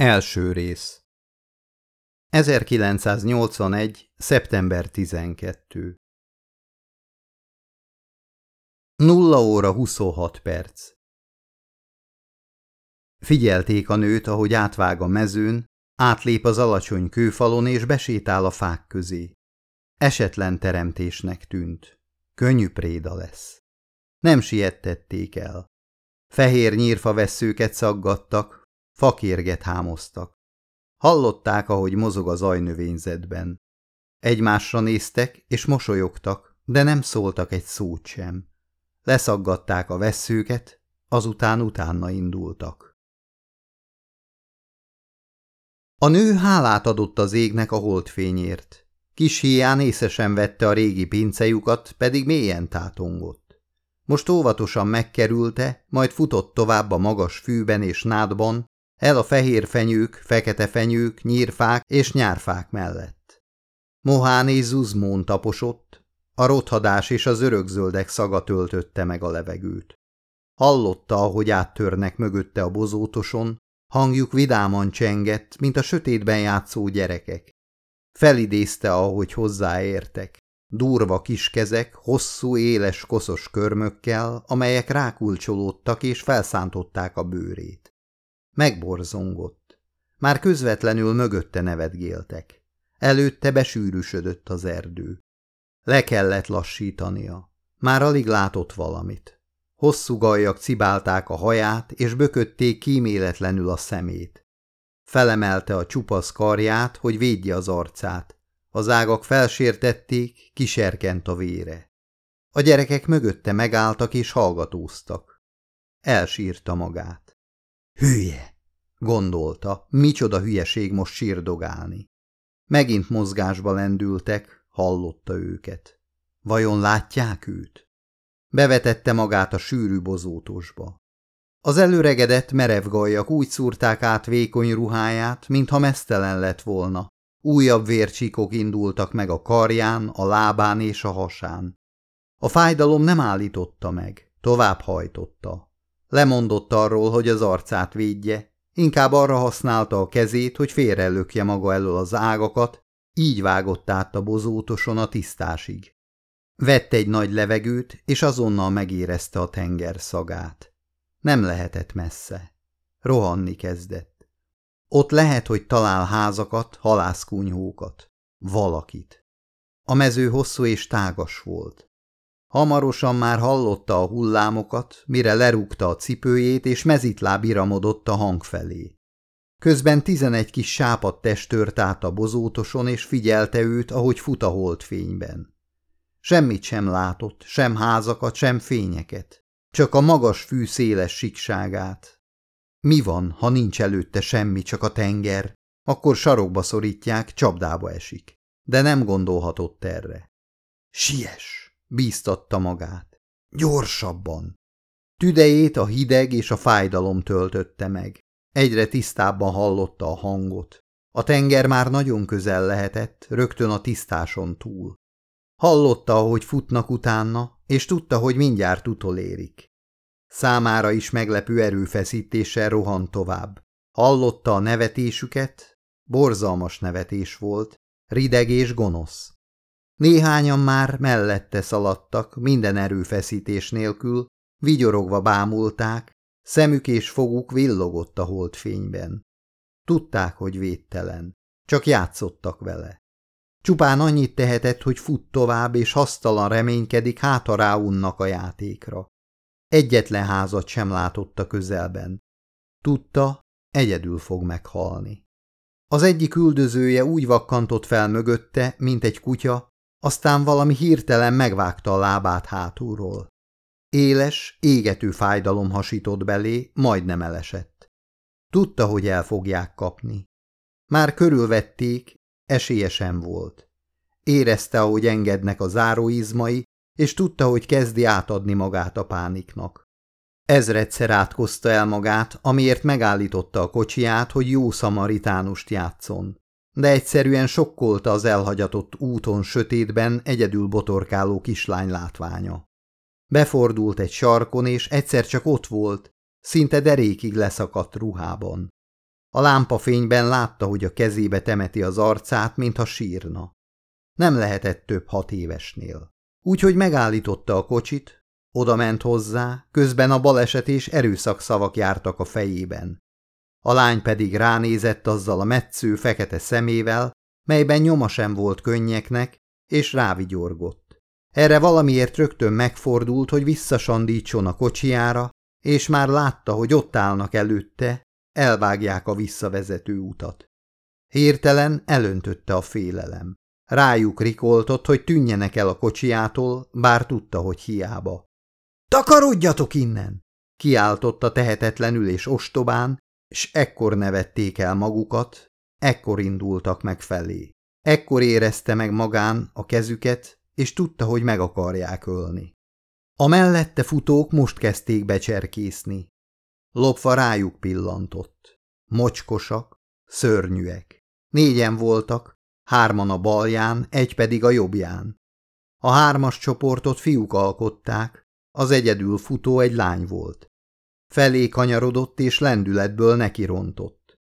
Első rész 1981. szeptember 12 0 óra 26 perc Figyelték a nőt, ahogy átvág a mezőn, átlép az alacsony kőfalon és besétál a fák közé. Esetlen teremtésnek tűnt. Könnyű préda lesz. Nem siettették el. Fehér nyírfa vesszőket szaggattak, Fakérget hámoztak. Hallották, ahogy mozog az ajnövényzetben. Egymásra néztek, és mosolyogtak, de nem szóltak egy szót sem. Leszaggatták a vesszőket, azután utána indultak. A nő hálát adott az égnek a holdfényért. Kis hián észesen vette a régi pincejukat, pedig mélyen tátongott. Most óvatosan megkerülte, majd futott tovább a magas fűben és nádban, el a fehér fenyők, fekete fenyők, nyírfák és nyárfák mellett. Mohán és zuzmón taposott, a rothadás és az örökzöldek szaga töltötte meg a levegőt. Hallotta, ahogy áttörnek mögötte a bozótoson, hangjuk vidáman csengett, mint a sötétben játszó gyerekek. Felidézte, ahogy hozzáértek. Durva kiskezek, hosszú, éles, koszos körmökkel, amelyek rákulcsolódtak és felszántották a bőrét. Megborzongott. Már közvetlenül mögötte nevetgéltek. Előtte besűrűsödött az erdő. Le kellett lassítania. Már alig látott valamit. Hosszú gajjak cibálták a haját, és bökötték kíméletlenül a szemét. Felemelte a csupasz karját, hogy védje az arcát. Az ágak felsértették, kiserkent a vére. A gyerekek mögötte megálltak és hallgatóztak. Elsírta magát. Hülye! gondolta, micsoda hülyeség most sírdogálni. Megint mozgásba lendültek, hallotta őket. Vajon látják őt? Bevetette magát a sűrű bozótosba. Az előregedett merevgajak úgy szúrták át vékony ruháját, mintha mesztelen lett volna. Újabb vércsíkok indultak meg a karján, a lábán és a hasán. A fájdalom nem állította meg, tovább hajtotta. Lemondott arról, hogy az arcát védje, inkább arra használta a kezét, hogy félrelökje maga elől az ágakat, így vágott át a bozótoson a tisztásig. Vett egy nagy levegőt, és azonnal megérezte a tenger szagát. Nem lehetett messze. Rohanni kezdett. Ott lehet, hogy talál házakat, halászkunyhókat. Valakit. A mező hosszú és tágas volt. Hamarosan már hallotta a hullámokat, mire lerúgta a cipőjét, és mezitláb iramodott a hang felé. Közben tizenegy kis sápat test tört át a bozótoson, és figyelte őt, ahogy fut a holdfényben. Semmit sem látott, sem házakat, sem fényeket, csak a magas fű széles sikságát. Mi van, ha nincs előtte semmi, csak a tenger? Akkor sarokba szorítják, csapdába esik. De nem gondolhatott erre. Siess! Bíztatta magát. Gyorsabban! Tüdejét a hideg és a fájdalom töltötte meg. Egyre tisztábban hallotta a hangot. A tenger már nagyon közel lehetett, rögtön a tisztáson túl. Hallotta, ahogy futnak utána, és tudta, hogy mindjárt utolérik. Számára is meglepő erőfeszítéssel rohant tovább. Hallotta a nevetésüket, borzalmas nevetés volt, rideg és gonosz. Néhányan már mellette szaladtak, minden erőfeszítés nélkül, vigyorogva bámulták, szemük és foguk villogott a holdfényben. Tudták, hogy védtelen, csak játszottak vele. Csupán annyit tehetett, hogy fut tovább, és hasztalan reménykedik, háta ráunnak a játékra. Egyetlen házat sem látott a közelben. Tudta, egyedül fog meghalni. Az egyik üldözője úgy vakkantott fel mögötte, mint egy kutya, aztán valami hirtelen megvágta a lábát hátulról. Éles, égető fájdalom hasított belé, majdnem elesett. Tudta, hogy el fogják kapni. Már körülvették, esélye sem volt. Érezte, ahogy engednek a záróizmai, és tudta, hogy kezdi átadni magát a pániknak. Ezredszer átkozta el magát, amiért megállította a kocsiját, hogy jó szamaritánust játszon de egyszerűen sokkolta az elhagyatott úton sötétben egyedül botorkáló kislány látványa. Befordult egy sarkon, és egyszer csak ott volt, szinte derékig leszakadt ruhában. A lámpafényben látta, hogy a kezébe temeti az arcát, mintha sírna. Nem lehetett több hat évesnél. Úgyhogy megállította a kocsit, oda ment hozzá, közben a baleset és erőszak szavak jártak a fejében. A lány pedig ránézett azzal a metsző fekete szemével, melyben nyoma sem volt könnyeknek, és rávigyorgott. Erre valamiért rögtön megfordult, hogy visszasandítson a kocsijára, és már látta, hogy ott állnak előtte, elvágják a visszavezető utat. Hirtelen elöntötte a félelem. Rájuk rikoltott, hogy tűnjenek el a kocsiától, bár tudta, hogy hiába. – Takarodjatok innen! – kiáltotta tehetetlenül és ostobán, és ekkor nevették el magukat, ekkor indultak meg felé. Ekkor érezte meg magán a kezüket, és tudta, hogy meg akarják ölni. A mellette futók most kezdték becserkészni. Lopva rájuk pillantott. Mocskosak, szörnyűek. Négyen voltak, hárman a balján, egy pedig a jobbján. A hármas csoportot fiúk alkották, az egyedül futó egy lány volt. Felé kanyarodott és lendületből nekirontott.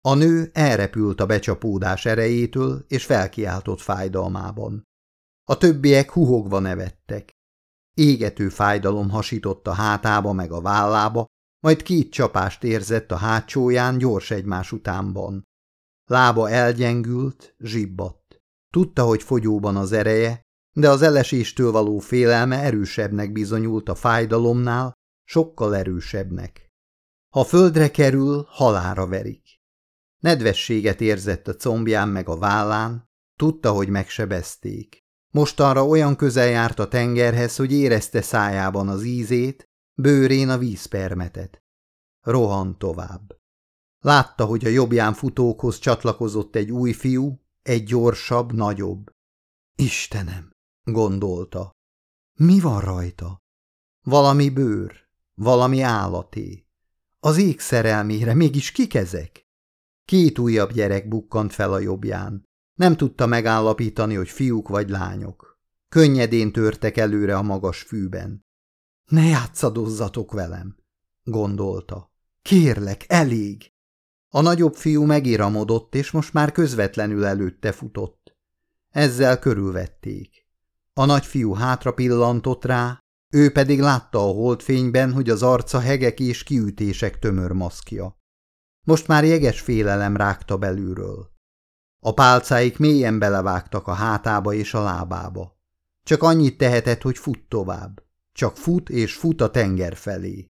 A nő elrepült a becsapódás erejétől, és felkiáltott fájdalmában. A többiek huhogva nevettek. Égető fájdalom hasította hátába meg a vállába, majd két csapást érzett a hátsóján gyors egymás utánban. Lába elgyengült, zsibbadt. Tudta, hogy fogyóban az ereje, de az eleséstől való félelme erősebbnek bizonyult a fájdalomnál, sokkal erősebbnek. Ha földre kerül, halára verik. Nedvességet érzett a combján meg a vállán, tudta, hogy megsebezték. Mostanra olyan közel járt a tengerhez, hogy érezte szájában az ízét, bőrén a vízpermetet. Rohan tovább. Látta, hogy a jobbján futókhoz csatlakozott egy új fiú, egy gyorsabb, nagyobb. Istenem, gondolta. Mi van rajta? Valami bőr, valami állaté. Az ég szerelmére mégis kik ezek? Két újabb gyerek bukkant fel a jobbján. Nem tudta megállapítani, hogy fiúk vagy lányok. Könnyedén törtek előre a magas fűben. Ne játszadozzatok velem, gondolta. Kérlek, elég! A nagyobb fiú megíramodott, és most már közvetlenül előtte futott. Ezzel körülvették. A nagyfiú hátra pillantott rá, ő pedig látta a holdfényben, hogy az arca hegek és kiütések tömör maszkja. Most már jeges félelem rágta belülről. A pálcáik mélyen belevágtak a hátába és a lábába. Csak annyit tehetett, hogy fut tovább. Csak fut és fut a tenger felé.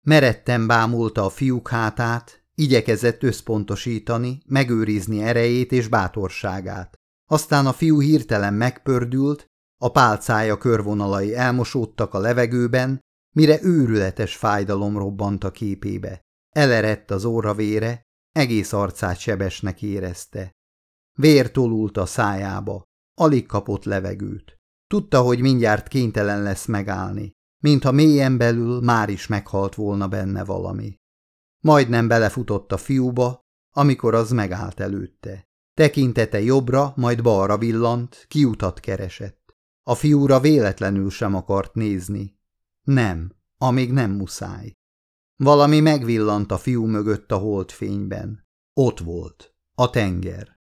Meretten bámulta a fiúk hátát, igyekezett összpontosítani, megőrizni erejét és bátorságát. Aztán a fiú hirtelen megpördült, a pálcája körvonalai elmosódtak a levegőben, mire őrületes fájdalom robbant a képébe. Elerett az óra vére, egész arcát sebesnek érezte. Vér tolult a szájába, alig kapott levegőt. Tudta, hogy mindjárt kénytelen lesz megállni, mintha mélyen belül már is meghalt volna benne valami. Majdnem belefutott a fiúba, amikor az megállt előtte. Tekintete jobbra, majd balra villant, kiutat keresett. A fiúra véletlenül sem akart nézni. Nem, amíg nem muszáj. Valami megvillant a fiú mögött a holdfényben. Ott volt. A tenger.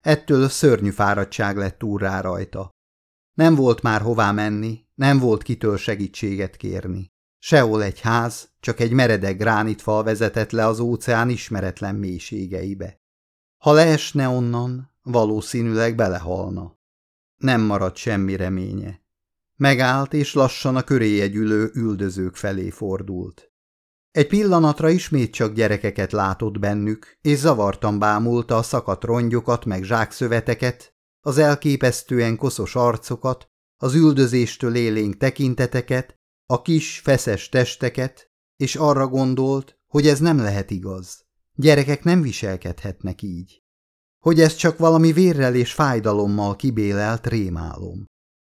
Ettől szörnyű fáradtság lett úrrá rajta. Nem volt már hová menni, nem volt kitől segítséget kérni. Sehol egy ház, csak egy meredek gránitfal vezetett le az óceán ismeretlen mélységeibe. Ha leesne onnan, valószínűleg belehalna. Nem maradt semmi reménye. Megállt, és lassan a köréje gyűlő üldözők felé fordult. Egy pillanatra ismét csak gyerekeket látott bennük, és zavartan bámulta a szakadt rongyokat meg zsákszöveteket, az elképesztően koszos arcokat, az üldözéstől élénk tekinteteket, a kis, feszes testeket, és arra gondolt, hogy ez nem lehet igaz. Gyerekek nem viselkedhetnek így. Hogy ez csak valami vérrel és fájdalommal kibélelt rémálom.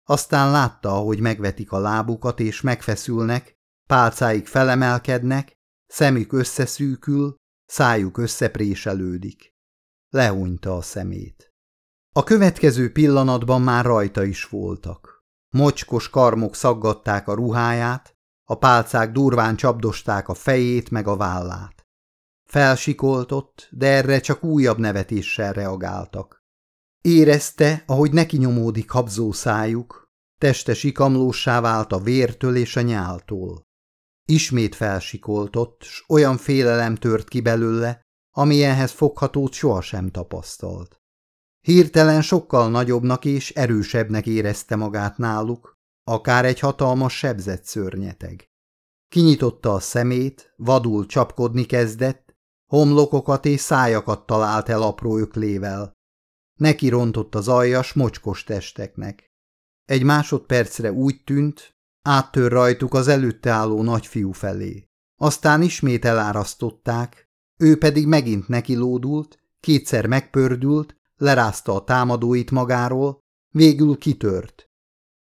Aztán látta, hogy megvetik a lábukat és megfeszülnek, pálcáik felemelkednek, szemük összeszűkül, szájuk összepréselődik. Lehúnyta a szemét. A következő pillanatban már rajta is voltak. Mocskos karmok szaggatták a ruháját, a pálcák durván csapdosták a fejét meg a vállát. Felsikoltott, de erre csak újabb nevetéssel reagáltak. Érezte, ahogy neki nyomódik habzó szájuk, teste sikamlósá vált a vértől és a nyáltól. Ismét felsikoltott, s olyan félelem tört ki belőle, amilyenhez foghatót sohasem tapasztalt. Hirtelen sokkal nagyobbnak és erősebbnek érezte magát náluk, akár egy hatalmas sebzett szörnyeteg. Kinyitotta a szemét, vadul csapkodni kezdett, homlokokat és szájakat talált el apró öklével. Neki rontott az aljas, mocskos testeknek. Egy másodpercre úgy tűnt, áttör rajtuk az előtte álló nagyfiú felé. Aztán ismét elárasztották, ő pedig megint nekilódult, kétszer megpördült, lerázta a támadóit magáról, végül kitört.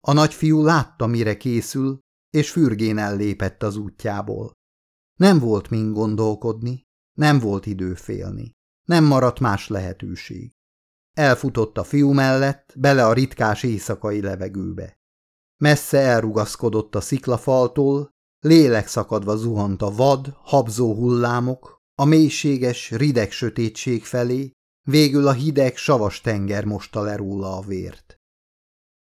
A nagyfiú látta, mire készül, és fürgén ellépett az útjából. Nem volt mind gondolkodni, nem volt idő félni, nem maradt más lehetőség. Elfutott a fiú mellett, bele a ritkás éjszakai levegőbe. Messze elrugaszkodott a sziklafaltól, lélek szakadva zuhant a vad, habzó hullámok, a mélységes, rideg sötétség felé, végül a hideg, savas tenger mosta le róla a vért.